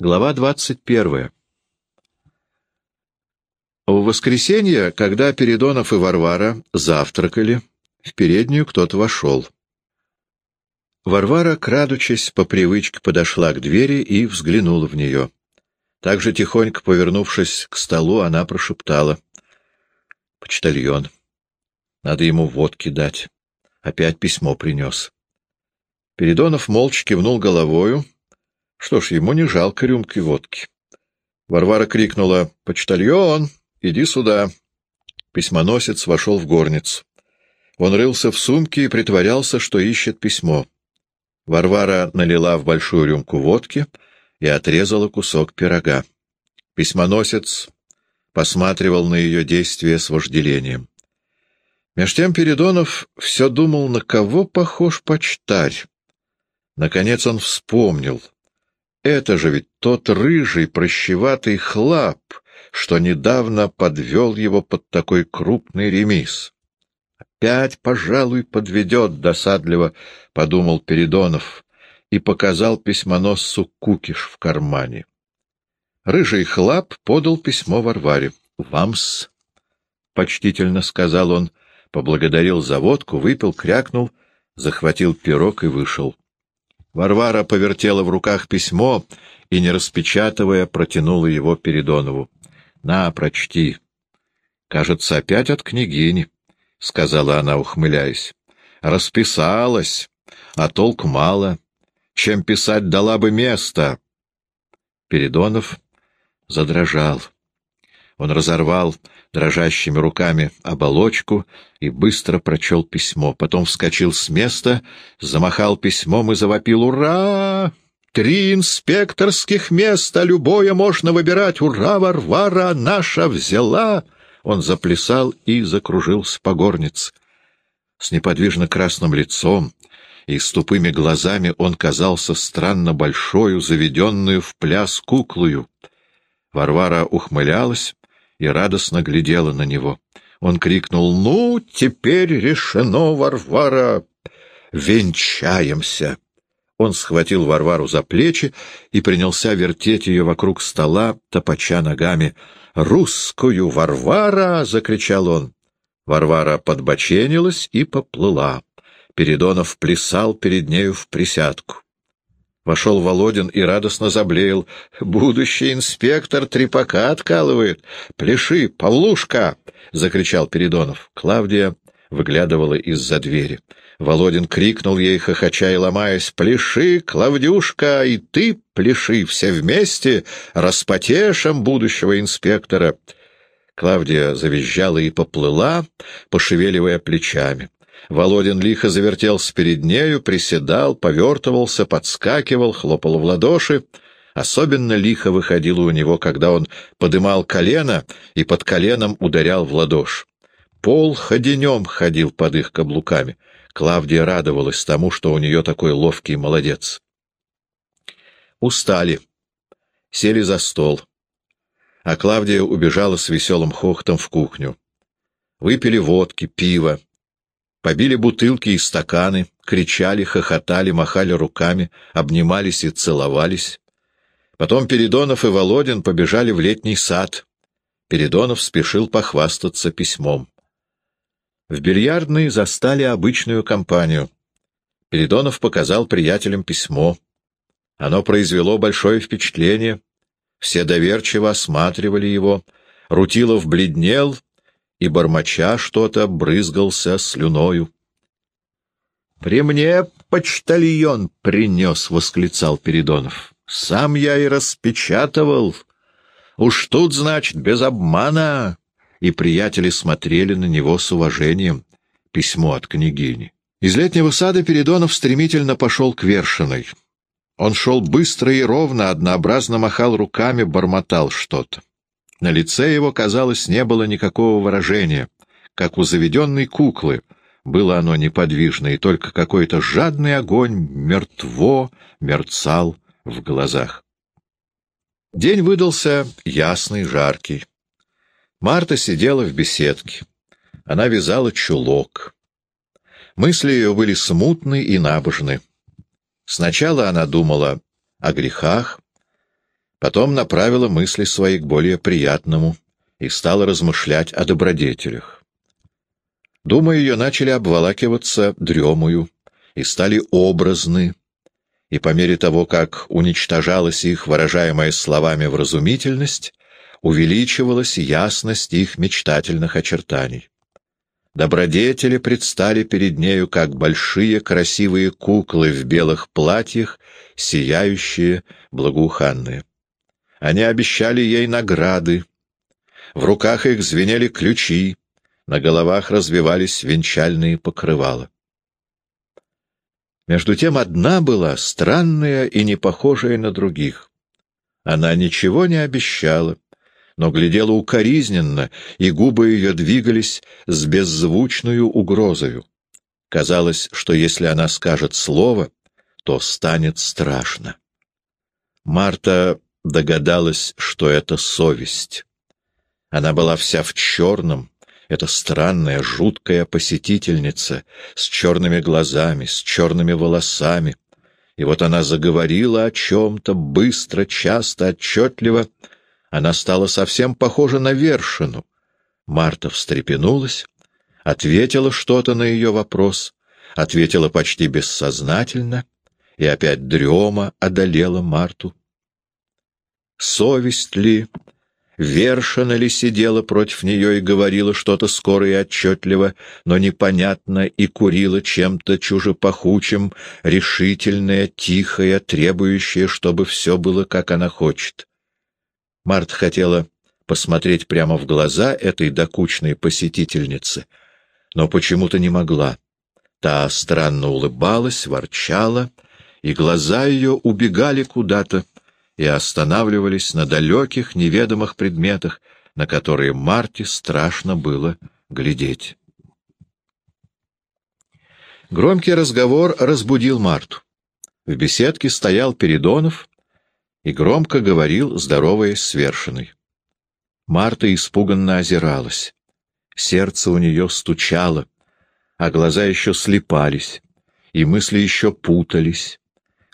Глава двадцать первая. В воскресенье, когда Передонов и Варвара завтракали, в переднюю кто-то вошел. Варвара, крадучись, по привычке подошла к двери и взглянула в нее. Также тихонько повернувшись к столу, она прошептала. — Почтальон. Надо ему водки дать. Опять письмо принес. Передонов молча кивнул головою, что ж, ему не жалко рюмки водки. Варвара крикнула «Почтальон, иди сюда!» Письмоносец вошел в горницу. Он рылся в сумке и притворялся, что ищет письмо. Варвара налила в большую рюмку водки и отрезала кусок пирога. Письмоносец посматривал на ее действия с вожделением. Меж тем Передонов все думал, на кого похож почтарь. Наконец он вспомнил — это же ведь тот рыжий, прощеватый хлап, что недавно подвел его под такой крупный ремис. «Опять, пожалуй, подведет досадливо», — подумал Передонов и показал письмоносцу кукиш в кармане. Рыжий хлап подал письмо Варваре. «Вам-с», — почтительно сказал он, поблагодарил за водку, выпил, крякнул, захватил пирог и вышел. Варвара повертела в руках письмо и, не распечатывая, протянула его Передонову. — На, прочти. — Кажется, опять от княгини, — сказала она, ухмыляясь. — Расписалась, а толк мало. Чем писать дала бы место. Передонов задрожал. Он разорвал дрожащими руками оболочку и быстро прочел письмо. Потом вскочил с места, замахал письмом и завопил «Ура!» Три инспекторских места, любое можно выбирать. Ура, Варвара наша взяла! Он заплясал и закружился по горнице. С неподвижно красным лицом и с тупыми глазами он казался странно большою, заведенную в пляс куклою. Варвара ухмылялась, и радостно глядела на него. Он крикнул «Ну, теперь решено, Варвара! Венчаемся!» Он схватил Варвару за плечи и принялся вертеть ее вокруг стола, топача ногами. «Русскую Варвара!» — закричал он. Варвара подбоченилась и поплыла. Передонов плясал перед нею в присядку. Вошел Володин и радостно заблеял. «Будущий инспектор трепака откалывает! Пляши, Павлушка!» — закричал Передонов. Клавдия выглядывала из-за двери. Володин крикнул ей, хохоча и ломаясь, «Пляши, Клавдюшка, и ты пляши, все вместе, распотешем будущего инспектора!» Клавдия завизжала и поплыла, пошевеливая плечами. Володин лихо завертелся перед нею, приседал, повертывался, подскакивал, хлопал в ладоши. Особенно лихо выходило у него, когда он подымал колено и под коленом ударял в ладошь. Пол ходенем ходил под их каблуками. Клавдия радовалась тому, что у нее такой ловкий молодец. Устали. Сели за стол. А Клавдия убежала с веселым хохотом в кухню. Выпили водки, пиво. Побили бутылки и стаканы, кричали, хохотали, махали руками, обнимались и целовались. Потом Передонов и Володин побежали в летний сад. Передонов спешил похвастаться письмом. В бильярдной застали обычную компанию. Передонов показал приятелям письмо. Оно произвело большое впечатление. Все доверчиво осматривали его. Рутилов бледнел и, бормоча что-то, брызгался слюною. — При мне почтальон принес, — восклицал Передонов. — Сам я и распечатывал. Уж тут, значит, без обмана. И приятели смотрели на него с уважением. Письмо от княгини. Из летнего сада Передонов стремительно пошел к Вершиной. Он шел быстро и ровно, однообразно махал руками, бормотал что-то. На лице его, казалось, не было никакого выражения, как у заведенной куклы. Было оно неподвижно, и только какой-то жадный огонь мертво мерцал в глазах. День выдался ясный, жаркий. Марта сидела в беседке. Она вязала чулок. Мысли ее были смутны и набожны. Сначала она думала о грехах, Потом направила мысли свои к более приятному и стала размышлять о добродетелях. Думы ее начали обволакиваться дремую и стали образны, и по мере того, как уничтожалась их выражаемая словами вразумительность, увеличивалась ясность их мечтательных очертаний. Добродетели предстали перед нею, как большие красивые куклы в белых платьях, сияющие, благоуханные. Они обещали ей награды. В руках их звенели ключи, на головах развивались венчальные покрывала. Между тем одна была странная и не похожая на других. Она ничего не обещала, но глядела укоризненно, и губы ее двигались с беззвучную угрозою. Казалось, что если она скажет слово, то станет страшно. Марта догадалась, что это совесть. Она была вся в черном, эта странная, жуткая посетительница с черными глазами, с черными волосами. И вот она заговорила о чем-то быстро, часто, отчетливо. Она стала совсем похожа на Вершину. Марта встрепенулась, ответила что-то на ее вопрос, ответила почти бессознательно, и опять дрема одолела Марту. Совесть ли Вершина ли сидела против нее и говорила что-то скоро и отчетливо, но непонятно, и курила чем-то чужепахучим, решительное, тихое, требующее, чтобы все было, как она хочет. Марта хотела посмотреть прямо в глаза этой докучной посетительницы, но почему-то не могла. Та странно улыбалась, ворчала, и глаза ее убегали куда-то, и останавливались на далеких неведомых предметах, на которые Марте страшно было глядеть. Громкий разговор разбудил Марту. В беседке стоял Передонов и громко говорил, здороваясь с Вершиной. Марта испуганно озиралась. Сердце у нее стучало, а глаза еще слепались, и мысли еще путались.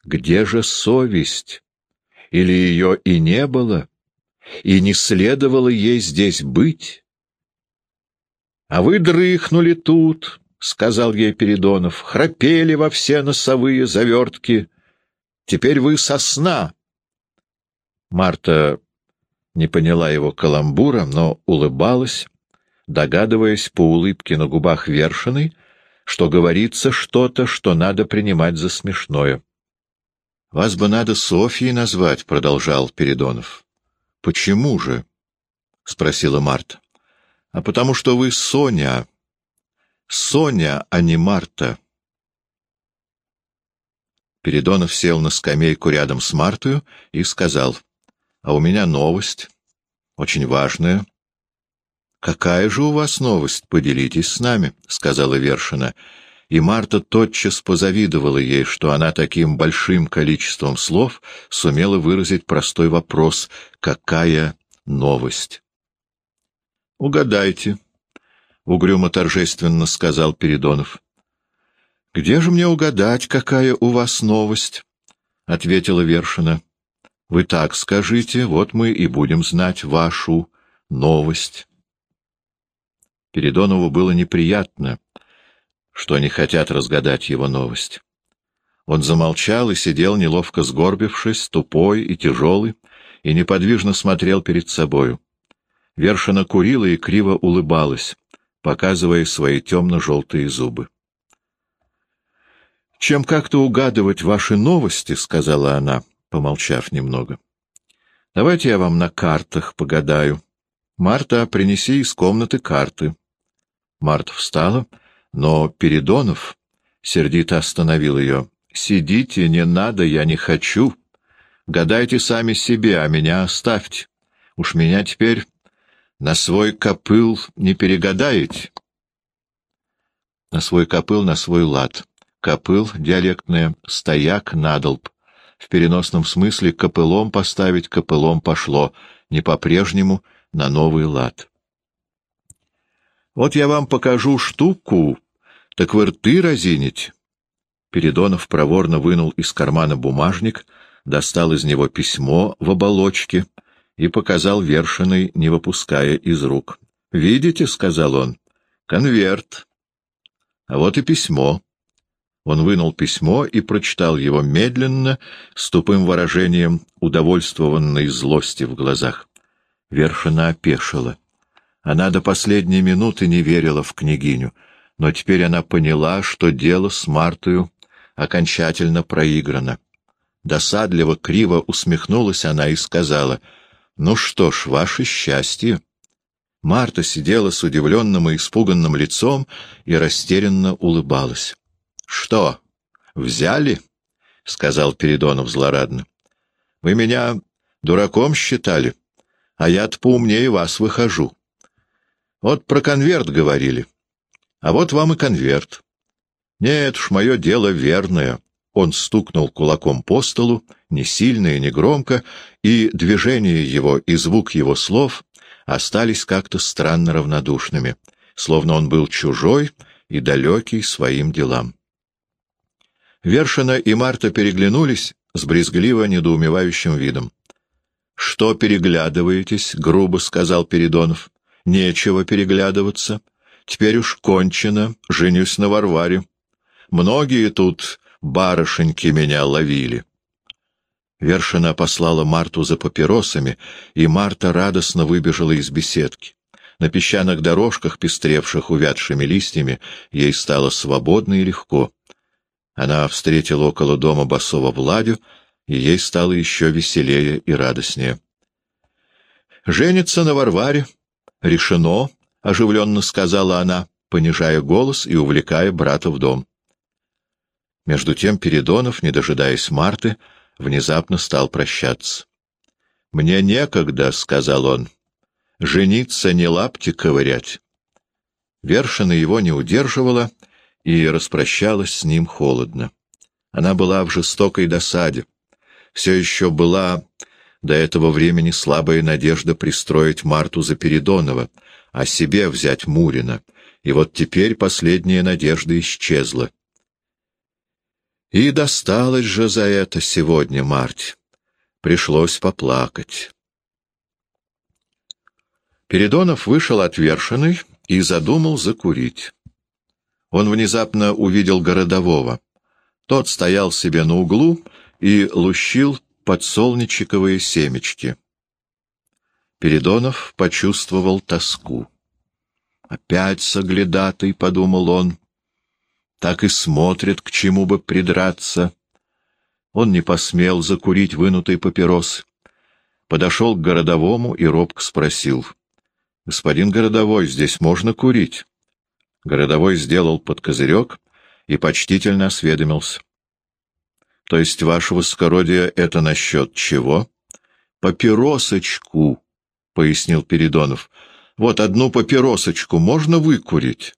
Где же совесть? Или ее и не было, и не следовало ей здесь быть? — А вы дрыхнули тут, — сказал ей Передонов, — храпели во все носовые завертки. Теперь вы сосна. Марта не поняла его каламбура, но улыбалась, догадываясь по улыбке на губах Вершиной, что говорится что-то, что надо принимать за смешное. «Вас бы надо Софьей назвать», — продолжал Передонов. «Почему же?» — спросила Марта. «А потому что вы Соня. Соня, а не Марта». Передонов сел на скамейку рядом с Мартою и сказал, «А у меня новость, очень важная». «Какая же у вас новость? Поделитесь с нами», — сказала Вершина и Марта тотчас позавидовала ей, что она таким большим количеством слов сумела выразить простой вопрос «Какая новость?» «Угадайте», — угрюмо торжественно сказал Передонов. «Где же мне угадать, какая у вас новость?» — ответила Вершина. «Вы так скажите, вот мы и будем знать вашу новость». Передонову было неприятно, что они хотят разгадать его новость. Он замолчал и сидел, неловко сгорбившись, тупой и тяжелый, и неподвижно смотрел перед собою. Вершина курила и криво улыбалась, показывая свои темно-желтые зубы. «Чем как-то угадывать ваши новости», — сказала она, помолчав немного. «Давайте я вам на картах погадаю. Марта, принеси из комнаты карты». Марта встала но Передонов сердито остановил ее. «Сидите, не надо, я не хочу. Гадайте сами себе, а меня оставьте. Уж меня теперь на свой копыл не перегадаете». На свой копыл, на свой лад. Копыл — диалектное, стояк, надолб. В переносном смысле копылом поставить копылом пошло, не по-прежнему, на новый лад. Вот я вам покажу штуку, так вы рты разините. Передонов проворно вынул из кармана бумажник, достал из него письмо в оболочке и показал Вершиной, не выпуская из рук. «Видите?» — сказал он. «Конверт. А вот и письмо». Он вынул письмо и прочитал его медленно, с тупым выражением удовольствованной злости в глазах. Вершина опешила. Она до последней минуты не верила в княгиню, но теперь она поняла, что дело с Мартою окончательно проиграно. Досадливо криво усмехнулась она и сказала, «Ну что ж, ваше счастье». Марта сидела с удивленным и испуганным лицом и растерянно улыбалась. — Что, взяли? — сказал Передонов злорадно. — Вы меня дураком считали, а я-то поумнее вас выхожу. Вот про конверт говорили. А вот вам и конверт. Нет уж, мое дело верное. Он стукнул кулаком по столу, не сильно и не громко, и движение его и звук его слов остались как-то странно равнодушными, словно он был чужой и далекий своим делам. Вершина и Марта переглянулись с брезгливо недоумевающим видом. — Что переглядываетесь? — грубо сказал Передонов. — Нечего переглядываться. Теперь уж кончено, женюсь на Варваре. Многие тут барышеньки меня ловили. Вершина послала Марту за папиросами, и Марта радостно выбежала из беседки. На песчаных дорожках, пестревших увядшими листьями, ей стало свободно и легко. Она встретила около дома босого Владю, и ей стало еще веселее и радостнее. «Женится на Варваре. Решено», — оживленно сказала она, понижая голос и увлекая брата в дом. Между тем Передонов, не дожидаясь Марты, внезапно стал прощаться. «Мне некогда», — сказал он, — «жениться не лапти ковырять». Вершина его не удерживала и распрощалась с ним холодно. Она была в жестокой досаде. Все еще была до этого времени слабая надежда пристроить Марту за Передонова, а себе взять Мурина, и вот теперь последняя надежда исчезла. И досталось же за это сегодня Марте. Пришлось поплакать. Передонов вышел от и задумал закурить. Он внезапно увидел городового. Тот стоял себе на углу и лущил подсолнечиковые семечки. Передонов почувствовал тоску. «Опять соглядатый», — подумал он, так и смотрит, к чему бы придраться. Он не посмел закурить вынутый папирос. Подошел к городовому и робко спросил. — Господин городовой, здесь можно курить? Городовой сделал под козырек и почтительно осведомился. — То есть, ваше воскородие, это насчет чего? — Папиросочку, — пояснил Передонов. — Вот одну папиросочку можно выкурить?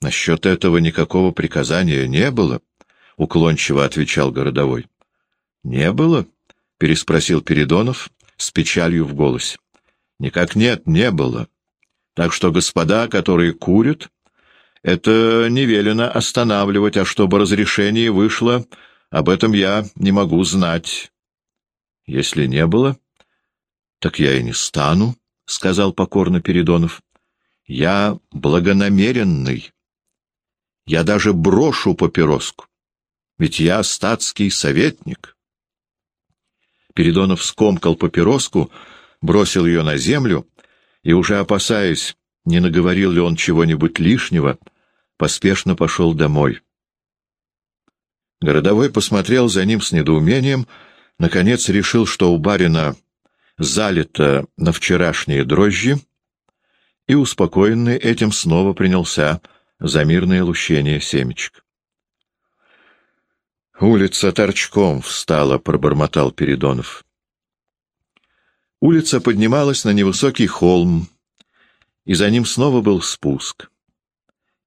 Насчет этого никакого приказания не было, — уклончиво отвечал городовой. — Не было? — переспросил Передонов с печалью в голосе. — Никак нет, не было. Так что господа, которые курят, это не велено останавливать, а чтобы разрешение вышло, об этом я не могу знать. — Если не было, так я и не стану, — сказал покорно Передонов. — Я благонамеренный. Я даже брошу папироску. Ведь я статский советник. Передонов скомкал папироску, бросил ее на землю и, уже опасаясь, не наговорил ли он чего-нибудь лишнего, поспешно пошел домой. Городовой посмотрел за ним с недоумением, наконец решил, что у барина залито на вчерашние дрожжи, и, успокоенный этим, снова принялся за мирное лущение семечек. «Улица торчком встала», — пробормотал Передонов. Улица поднималась на невысокий холм, и за ним снова был спуск.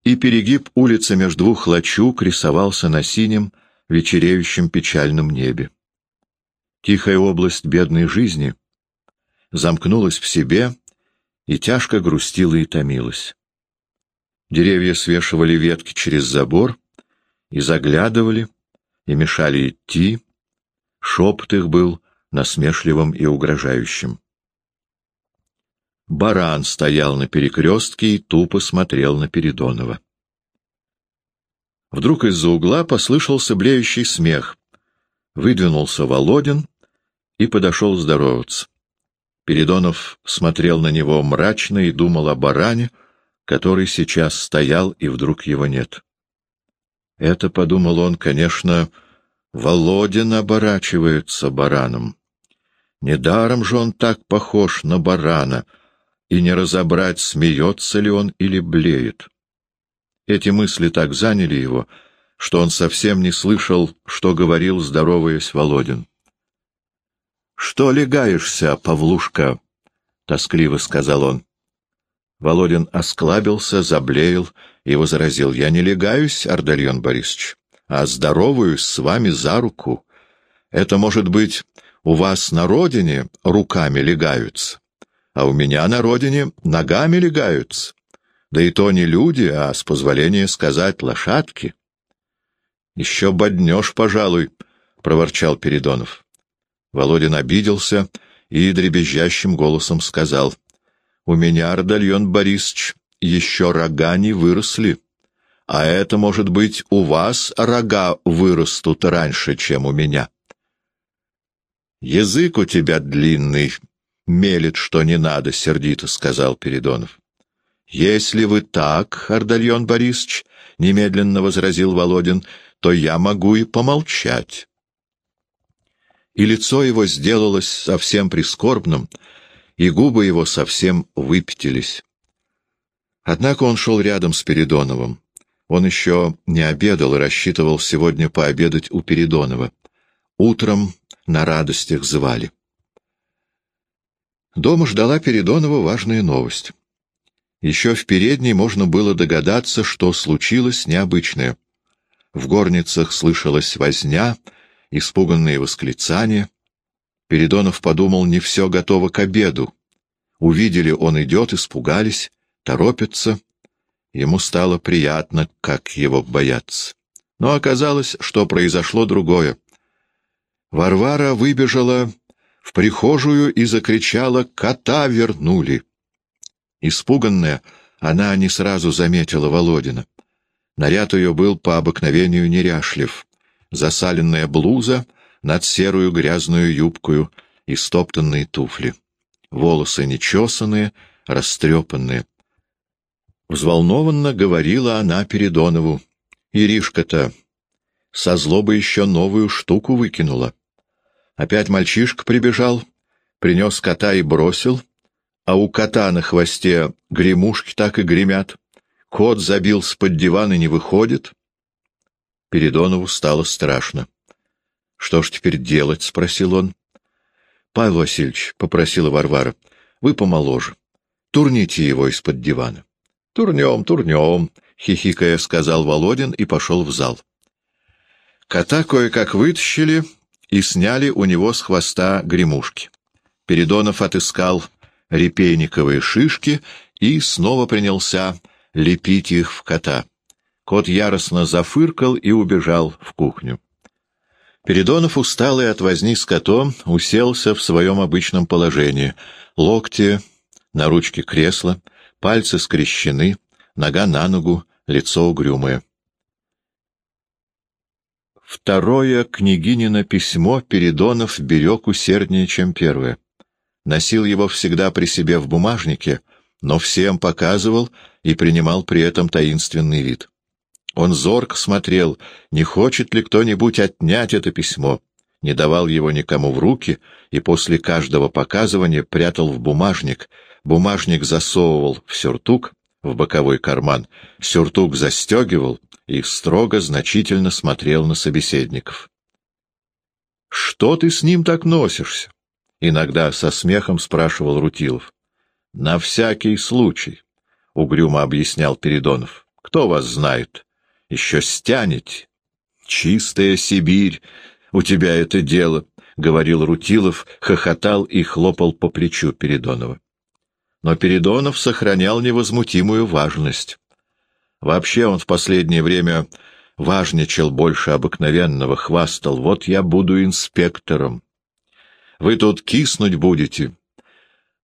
И перегиб улицы между двух лачуг рисовался на синем, вечереющем печальном небе. Тихая область бедной жизни замкнулась в себе и тяжко грустила и томилась. Деревья свешивали ветки через забор и заглядывали, и мешали идти, Шепот их был насмешливым и угрожающим. Баран стоял на перекрестке и тупо смотрел на Передонова. Вдруг из-за угла послышался блеющий смех. Выдвинулся Володин и подошел здороваться. Передонов смотрел на него мрачно и думал о баране, который сейчас стоял, и вдруг его нет. Это, — подумал он, — конечно, Володин оборачивается бараном. Недаром же он так похож на барана, и не разобрать, смеется ли он или блеет. Эти мысли так заняли его, что он совсем не слышал, что говорил, здороваясь Володин. — Что легаешься, Павлушка? — тоскливо сказал он. Володин осклабился, заблеял и возразил. — Я не легаюсь, Ардальон Борисович, а здороваюсь с вами за руку. Это, может быть, у вас на родине руками легаются, а у меня на родине ногами легаются. Да и то не люди, а, с позволения сказать, лошадки. — Еще боднешь, пожалуй, — проворчал Передонов. Володин обиделся и дребезжащим голосом сказал. — У меня, Ардальон Борисович, еще рога не выросли. А это, может быть, у вас рога вырастут раньше, чем у меня. — Язык у тебя длинный, мелет, что не надо, — сердито сказал Передонов. «Если вы так, Ардальон Борисович, — немедленно возразил Володин, — то я могу и помолчать». И лицо его сделалось совсем прискорбным, и губы его совсем выпятились. Однако он шел рядом с Передоновым. Он еще не обедал и рассчитывал сегодня пообедать у Передонова. Утром на радостях звали. Дома ждала Передонова важная новость. Еще в передней можно было догадаться, что случилось необычное. В горницах слышалась возня, испуганные восклицания. Передонов подумал, не все готово к обеду. Увидели, он идет, испугались, торопятся. Ему стало приятно, как его боятся. Но оказалось, что произошло другое. Варвара выбежала в прихожую и закричала «Кота вернули!» Испуганная, она не сразу заметила Володина. Наряд ее был по обыкновению неряшлив. Засаленная блуза над серую грязную юбкою и стоптанные туфли. Волосы нечесанные, растрепанные. Взволнованно говорила она Передонову. Иришка-то со злобы еще новую штуку выкинула. Опять мальчишка прибежал, принес кота и бросил, а у кота на хвосте гремушки так и гремят. Кот забился под диван и не выходит. Передонову стало страшно. — Что ж теперь делать? — спросил он. — Павел Васильевич, — попросила Варвара, — вы помоложе. Турните его из-под дивана. — Турнем, турнем, — хихикая сказал Володин и пошел в зал. Кота кое-как вытащили и сняли у него с хвоста гремушки. Передонов отыскал репейниковые шишки и снова принялся лепить их в кота. Кот яростно зафыркал и убежал в кухню. Передонов, усталый от возни с котом, уселся в своем обычном положении. Локти на ручке кресла, пальцы скрещены, нога на ногу, лицо угрюмое. Второе княгинино письмо Передонов берег усерднее, чем первое носил его всегда при себе в бумажнике, но всем показывал и принимал при этом таинственный вид. Он зорко смотрел, не хочет ли кто-нибудь отнять это письмо, не давал его никому в руки и после каждого показывания прятал в бумажник, бумажник засовывал в сюртук, в боковой карман, сюртук застегивал и строго, значительно смотрел на собеседников. — Что ты с ним так носишься? — иногда со смехом спрашивал Рутилов. — На всякий случай, — угрюмо объяснял Передонов. — Кто вас знает? Еще стянете. — Чистая Сибирь, у тебя это дело, — говорил Рутилов, хохотал и хлопал по плечу Передонова. Но Передонов сохранял невозмутимую важность. Вообще он в последнее время важничал больше обыкновенного, хвастал. «Вот я буду инспектором. Вы тут киснуть будете,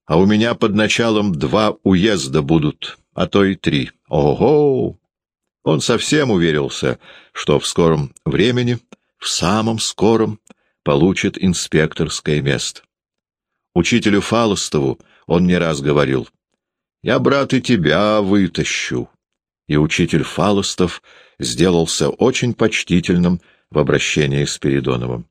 а у меня под началом два уезда будут, а то и три. Ого!» Он совсем уверился, что в скором времени, в самом скором, получит инспекторское место. Учителю Фалостову он не раз говорил, «Я, брат, и тебя вытащу». И учитель Фалостов сделался очень почтительным в обращении с Передоновым.